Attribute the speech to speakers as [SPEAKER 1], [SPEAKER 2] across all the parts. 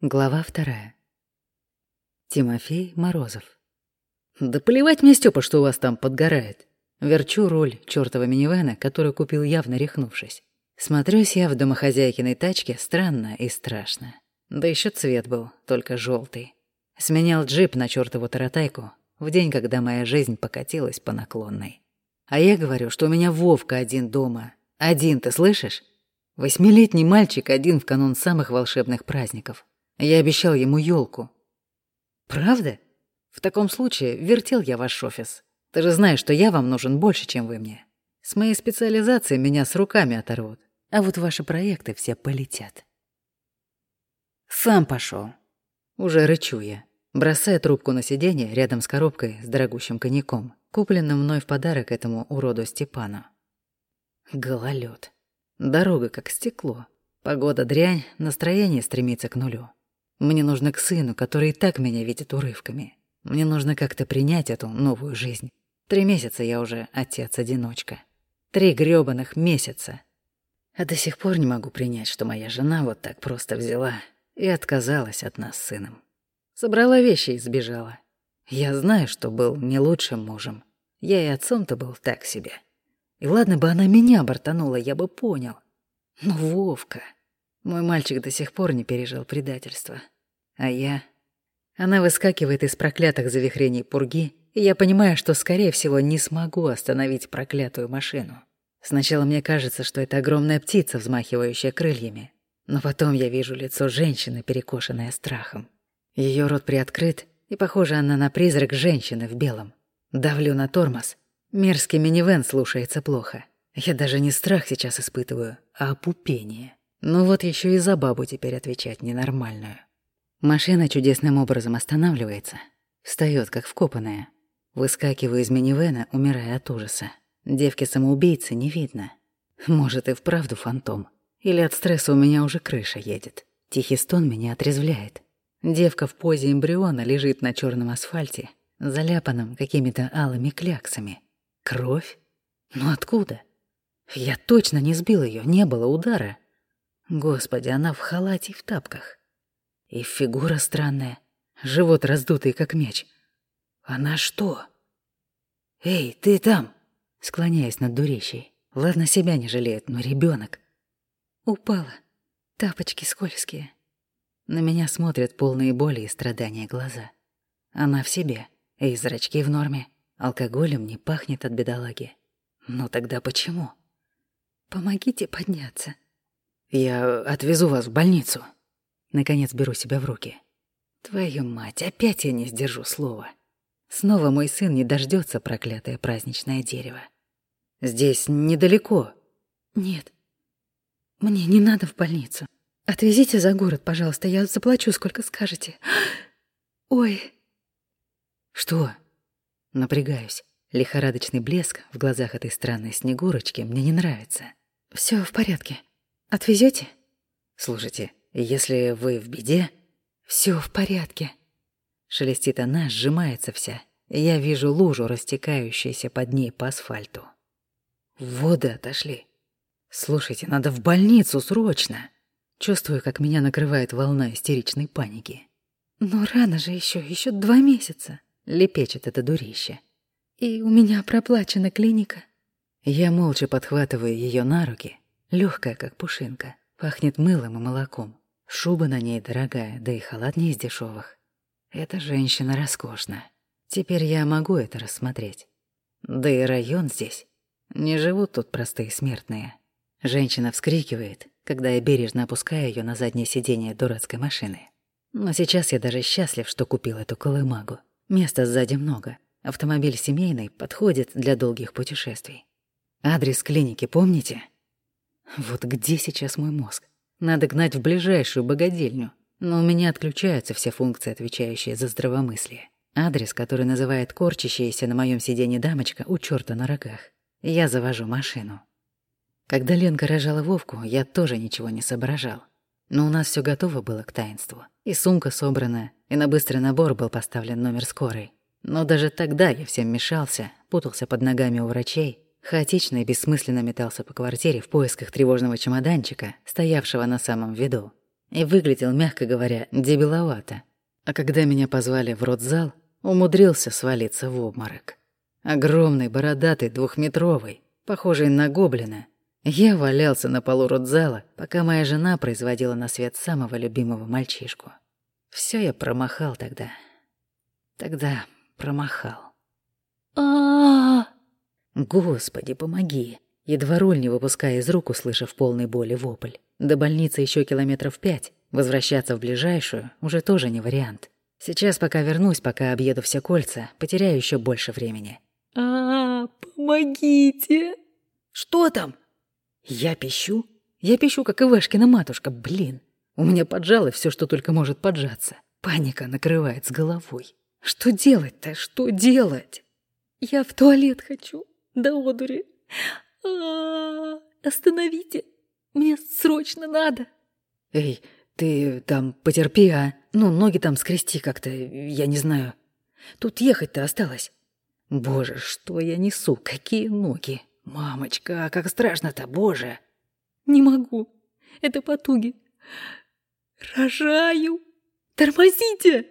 [SPEAKER 1] Глава вторая. Тимофей Морозов. «Да плевать мне, Степа, что у вас там подгорает». Верчу руль чёртова минивэна, который купил явно рехнувшись. Смотрюсь я в домохозяйкиной тачке странно и страшно. Да еще цвет был, только желтый. Сменял джип на чёртову таратайку в день, когда моя жизнь покатилась по наклонной. А я говорю, что у меня Вовка один дома. Один, ты слышишь? Восьмилетний мальчик один в канун самых волшебных праздников. Я обещал ему елку. Правда? В таком случае вертел я ваш офис. Ты же знаешь, что я вам нужен больше, чем вы мне. С моей специализацией меня с руками оторвут. А вот ваши проекты все полетят. Сам пошел. Уже рычу я, бросая трубку на сиденье рядом с коробкой с дорогущим коньяком, купленным мной в подарок этому уроду Степану. Гололед. Дорога как стекло. Погода дрянь, настроение стремится к нулю. Мне нужно к сыну, который и так меня видит урывками. Мне нужно как-то принять эту новую жизнь. Три месяца я уже отец-одиночка. Три грёбаных месяца. А до сих пор не могу принять, что моя жена вот так просто взяла и отказалась от нас с сыном. Собрала вещи и сбежала. Я знаю, что был не лучшим мужем. Я и отцом-то был так себе. И ладно бы она меня бортанула, я бы понял. Но Вовка... Мой мальчик до сих пор не пережил предательства. А я... Она выскакивает из проклятых завихрений пурги, и я понимаю, что, скорее всего, не смогу остановить проклятую машину. Сначала мне кажется, что это огромная птица, взмахивающая крыльями. Но потом я вижу лицо женщины, перекошенное страхом. Ее рот приоткрыт, и похоже она на призрак женщины в белом. Давлю на тормоз. Мерзкий минивэн слушается плохо. Я даже не страх сейчас испытываю, а опупение. Ну вот еще и за бабу теперь отвечать ненормальную. Машина чудесным образом останавливается. Встает как вкопанная. Выскакиваю из минивэна, умирая от ужаса. Девки-самоубийцы не видно. Может, и вправду фантом. Или от стресса у меня уже крыша едет. Тихий стон меня отрезвляет. Девка в позе эмбриона лежит на черном асфальте, заляпанном какими-то алыми кляксами. Кровь? Ну откуда? Я точно не сбил ее, не было удара. Господи, она в халате и в тапках. И фигура странная, живот раздутый, как меч. Она что? Эй, ты там? Склоняясь над дурещей. Ладно, себя не жалеет, но ребенок. Упала. Тапочки скользкие. На меня смотрят полные боли и страдания глаза. Она в себе, и зрачки в норме. Алкоголем не пахнет от бедолаги. Ну тогда почему? Помогите подняться. Я отвезу вас в больницу. Наконец беру себя в руки. Твою мать, опять я не сдержу слова. Снова мой сын не дождется проклятое праздничное дерево. Здесь недалеко. Нет. Мне не надо в больницу. Отвезите за город, пожалуйста, я заплачу, сколько скажете. Ой. Что? Напрягаюсь. Лихорадочный блеск в глазах этой странной снегурочки мне не нравится. Все в порядке. Отвезете? Слушайте, если вы в беде, все в порядке. Шелестит она, сжимается вся. Я вижу лужу, растекающуюся под ней по асфальту. Воды отошли. Слушайте, надо в больницу срочно. Чувствую, как меня накрывает волна истеричной паники. Но рано же еще, еще два месяца. Лепечет это дурище. И у меня проплачена клиника. Я молча подхватываю ее на руки легкая, как пушинка, пахнет мылом и молоком. Шуба на ней дорогая, да и халат не из дешевых. Эта женщина роскошна. Теперь я могу это рассмотреть. Да и район здесь. Не живут тут простые смертные. Женщина вскрикивает, когда я бережно опускаю ее на заднее сиденье дурацкой машины. Но сейчас я даже счастлив, что купил эту колымагу. Места сзади много. Автомобиль семейный подходит для долгих путешествий. Адрес клиники помните? Вот где сейчас мой мозг? Надо гнать в ближайшую богадельню. Но у меня отключаются все функции, отвечающие за здравомыслие. Адрес, который называет корчащаяся на моем сиденье дамочка у чёрта на рогах. Я завожу машину. Когда Ленка рожала Вовку, я тоже ничего не соображал. Но у нас все готово было к таинству. И сумка собрана, и на быстрый набор был поставлен номер скорой. Но даже тогда я всем мешался, путался под ногами у врачей Хаотично и бессмысленно метался по квартире в поисках тревожного чемоданчика, стоявшего на самом виду. и выглядел, мягко говоря, дебиловато. А когда меня позвали в родзал, умудрился свалиться в обморок. Огромный, бородатый, двухметровый, похожий на гоблина. Я валялся на полу родзала, пока моя жена производила на свет самого любимого мальчишку. Все я промахал тогда. Тогда промахал. а Господи, помоги! Едва руль не выпуская из рук, услышав полный боли вопль. До больницы еще километров пять. Возвращаться в ближайшую уже тоже не вариант. Сейчас, пока вернусь, пока объеду все кольца, потеряю еще больше времени.
[SPEAKER 2] А, помогите!
[SPEAKER 1] Что там? Я пищу? Я пищу, как Ивашкина матушка, блин. У меня поджало все, что только может поджаться. Паника накрывает с головой. Что делать-то? Что делать?
[SPEAKER 2] Я в туалет хочу. До одури. А, -а, -а остановите. Мне срочно надо.
[SPEAKER 1] Эй, ты там потерпи, а? Ну, ноги там скрести как-то, я не знаю. Тут ехать-то осталось. Боже, что я несу? Какие ноги? Мамочка, как страшно-то, боже.
[SPEAKER 2] Не могу. Это потуги. Рожаю. Тормозите!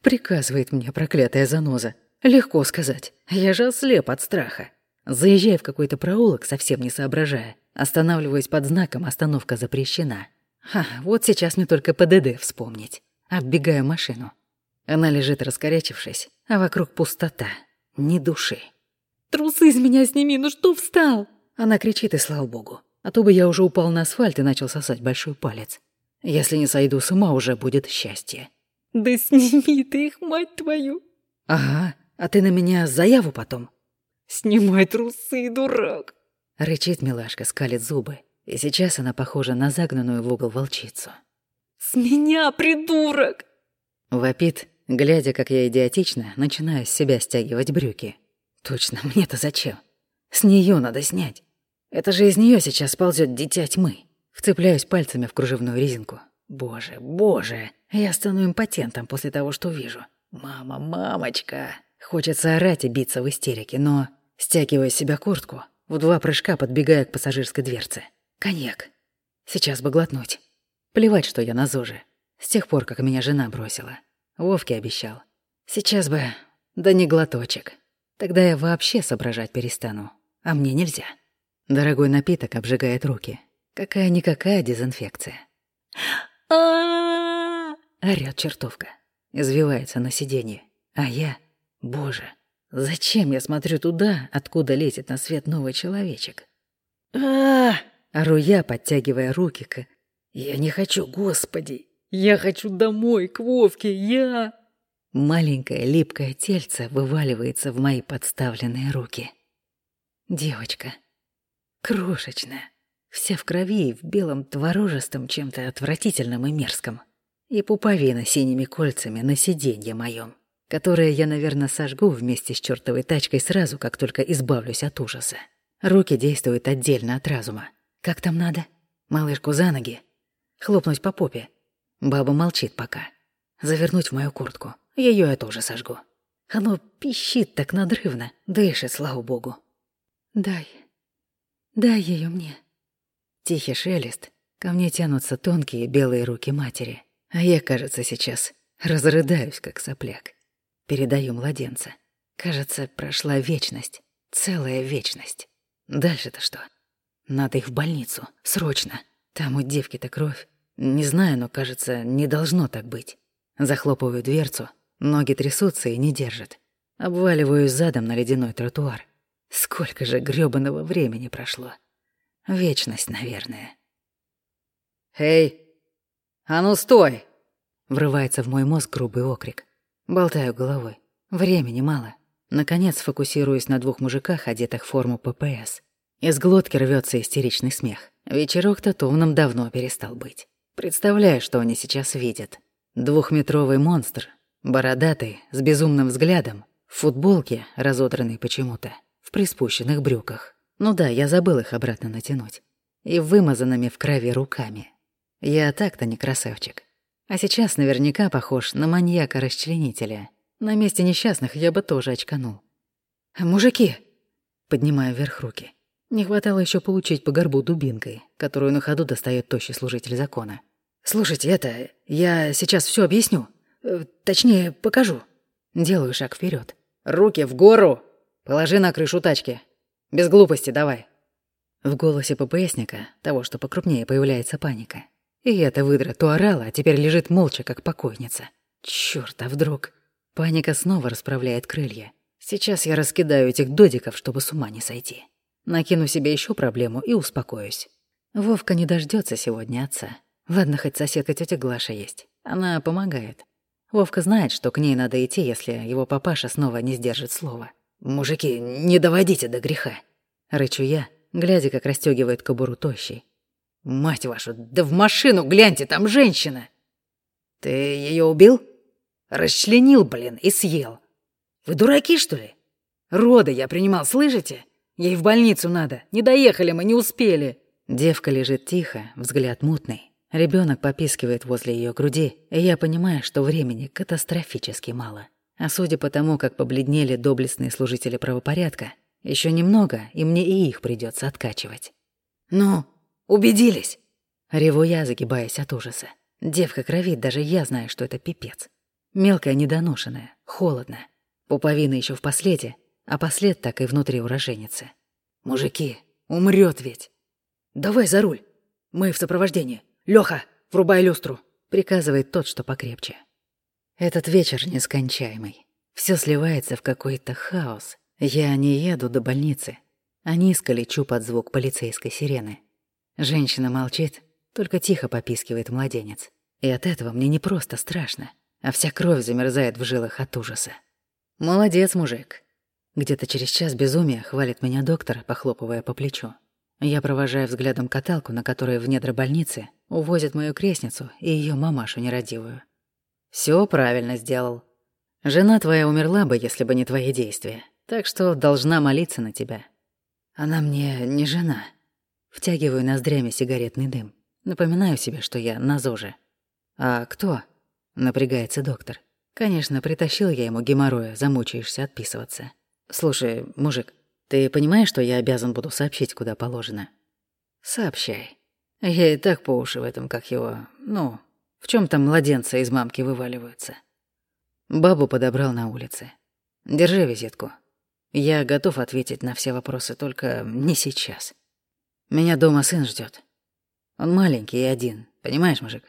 [SPEAKER 1] Приказывает мне проклятая заноза. Легко сказать. Я же ослеп от страха. Заезжая в какой-то проулок, совсем не соображая, останавливаюсь под знаком «Остановка запрещена». Ха, вот сейчас мне только ПДД вспомнить. Оббегаю машину. Она лежит раскорячившись, а вокруг пустота. Ни души.
[SPEAKER 2] «Трусы из меня сними, ну что встал?»
[SPEAKER 1] Она кричит, и слава богу. А то бы я уже упал на асфальт и начал сосать большой палец. Если не сойду с ума, уже будет счастье.
[SPEAKER 2] «Да сними ты их, мать твою!»
[SPEAKER 1] «Ага, а ты на меня заяву потом?»
[SPEAKER 2] «Снимай трусы, дурак!»
[SPEAKER 1] Рычит милашка, скалит зубы. И сейчас она похожа на загнанную в угол волчицу.
[SPEAKER 2] «С меня, придурок!»
[SPEAKER 1] Вопит, глядя, как я идиотично начинаю с себя стягивать брюки. Точно, мне-то зачем? С нее надо снять. Это же из нее сейчас ползет дитя тьмы. Вцепляюсь пальцами в кружевную резинку. Боже, боже, я стану импотентом после того, что вижу. Мама, мамочка. Хочется орать и биться в истерике, но, стягивая с себя куртку, в два прыжка подбегая к пассажирской дверце. Коньяк. Сейчас бы глотнуть. Плевать, что я на ЗОЖе. С тех пор, как меня жена бросила. Вовке обещал. Сейчас бы... Да не глоточек. Тогда я вообще соображать перестану. А мне нельзя. Дорогой напиток обжигает руки. Какая-никакая дезинфекция.
[SPEAKER 2] а
[SPEAKER 1] Орёт чертовка. Извивается на сиденье. А я... Боже, зачем я смотрю туда, откуда лезет на свет новый человечек? а Ору я, подтягивая руки к... Я не хочу, господи. Я хочу домой, к Вовке, я... Маленькое липкое тельце вываливается в мои подставленные руки. Девочка. Крошечная. Вся в крови и в белом творожестом чем-то отвратительном и мерзком. И пуповина синими кольцами на сиденье моем, которое я, наверное, сожгу вместе с чертовой тачкой сразу, как только избавлюсь от ужаса. Руки действуют отдельно от разума. Как там надо? Малышку за ноги. Хлопнуть по попе. Баба молчит пока. Завернуть в мою куртку. Ее я тоже сожгу. Оно пищит так надрывно, дышит, слава богу.
[SPEAKER 2] Дай. Дай ее мне.
[SPEAKER 1] Тихий шелест. Ко мне тянутся тонкие белые руки матери. А я, кажется, сейчас разрыдаюсь, как сопляк. Передаю младенца. Кажется, прошла вечность. Целая вечность. Дальше-то что? Надо их в больницу. Срочно. Там у девки-то кровь. Не знаю, но, кажется, не должно так быть. Захлопываю дверцу. Ноги трясутся и не держат. Обваливаюсь задом на ледяной тротуар. Сколько же грёбаного времени прошло. Вечность, наверное. «Эй! А ну стой!» Врывается в мой мозг грубый окрик. Болтаю головой. Времени мало. Наконец фокусируюсь на двух мужиках, одетых в форму ППС. Из глотки рвется истеричный смех. Вечерок-то томным давно перестал быть. Представляю, что они сейчас видят. Двухметровый монстр, бородатый, с безумным взглядом, в футболке, разодранной почему-то, в приспущенных брюках. Ну да, я забыл их обратно натянуть. И вымазанными в крови руками. Я так-то не красавчик. А сейчас наверняка похож на маньяка-расчленителя. На месте несчастных я бы тоже очканул. «Мужики!» Поднимаю вверх руки. Не хватало еще получить по горбу дубинкой, которую на ходу достает тощий служитель закона. Слушайте, это... Я сейчас все объясню. Э, точнее, покажу. Делаю шаг вперед. Руки в гору! Положи на крышу тачки. Без глупости давай. В голосе ППСника, того, что покрупнее, появляется паника. И эта выдра то орала, а теперь лежит молча, как покойница. Чёрт, а вдруг... Паника снова расправляет крылья. Сейчас я раскидаю этих додиков, чтобы с ума не сойти. Накину себе еще проблему и успокоюсь. Вовка не дождется сегодня отца. Ладно, хоть соседка тетя Глаша есть. Она помогает. Вовка знает, что к ней надо идти, если его папаша снова не сдержит слова. «Мужики, не доводите до греха!» Рычу я, глядя, как расстёгивает кобуру тощий. «Мать вашу, да в машину гляньте, там женщина!» «Ты её убил?» «Расчленил, блин, и съел. Вы дураки, что ли? Роды я принимал, слышите? Ей в больницу надо. Не доехали мы, не успели». Девка лежит тихо, взгляд мутный. Ребенок попискивает возле ее груди, и я понимаю, что времени катастрофически мало. А судя по тому, как побледнели доблестные служители правопорядка, еще немного, и мне и их придется откачивать. «Ну, убедились?» Реву я, загибаясь от ужаса. Девка кровит, даже я знаю, что это пипец. Мелкая, недоношенная, холодная. Пуповина еще в последе, а послед так и внутри уроженицы. «Мужики, умрет ведь!» «Давай за руль! Мы в сопровождении!» Лёха, врубай люстру!» — приказывает тот, что покрепче. Этот вечер нескончаемый. Все сливается в какой-то хаос. Я не еду до больницы, а низко лечу под звук полицейской сирены. Женщина молчит, только тихо попискивает младенец. И от этого мне не просто страшно, а вся кровь замерзает в жилах от ужаса. «Молодец, мужик!» Где-то через час безумия хвалит меня доктор, похлопывая по плечу. Я провожаю взглядом каталку, на которой в недра больницы увозят мою крестницу и ее мамашу нерадивую. Все правильно сделал. Жена твоя умерла бы, если бы не твои действия, так что должна молиться на тебя. Она мне не жена. Втягиваю ноздрями сигаретный дым. Напоминаю себе, что я на ЗОЖе. А кто? Напрягается доктор. Конечно, притащил я ему геморроя, замучаешься отписываться. Слушай, мужик, ты понимаешь, что я обязан буду сообщить, куда положено? Сообщай. Я и так по уши в этом, как его... Ну, в чем там младенцы из мамки вываливаются. Бабу подобрал на улице. Держи визитку. Я готов ответить на все вопросы, только не сейчас. Меня дома сын ждет. Он маленький и один, понимаешь, мужик?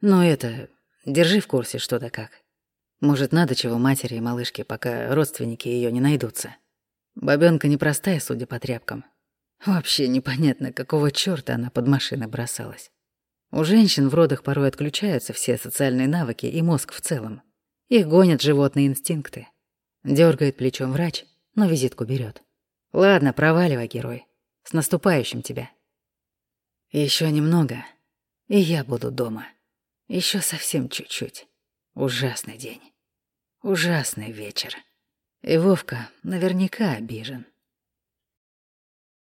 [SPEAKER 1] Но это... Держи в курсе, что да как. Может, надо чего матери и малышке, пока родственники ее не найдутся. Бабёнка непростая, судя по тряпкам. Вообще непонятно, какого чёрта она под машины бросалась. У женщин в родах порой отключаются все социальные навыки и мозг в целом. Их гонят животные инстинкты. Дёргает плечом врач, но визитку берёт. Ладно, проваливай, герой. С наступающим тебя. Ещё немного, и я буду дома. Ещё совсем чуть-чуть. Ужасный день. Ужасный вечер. И Вовка наверняка обижен.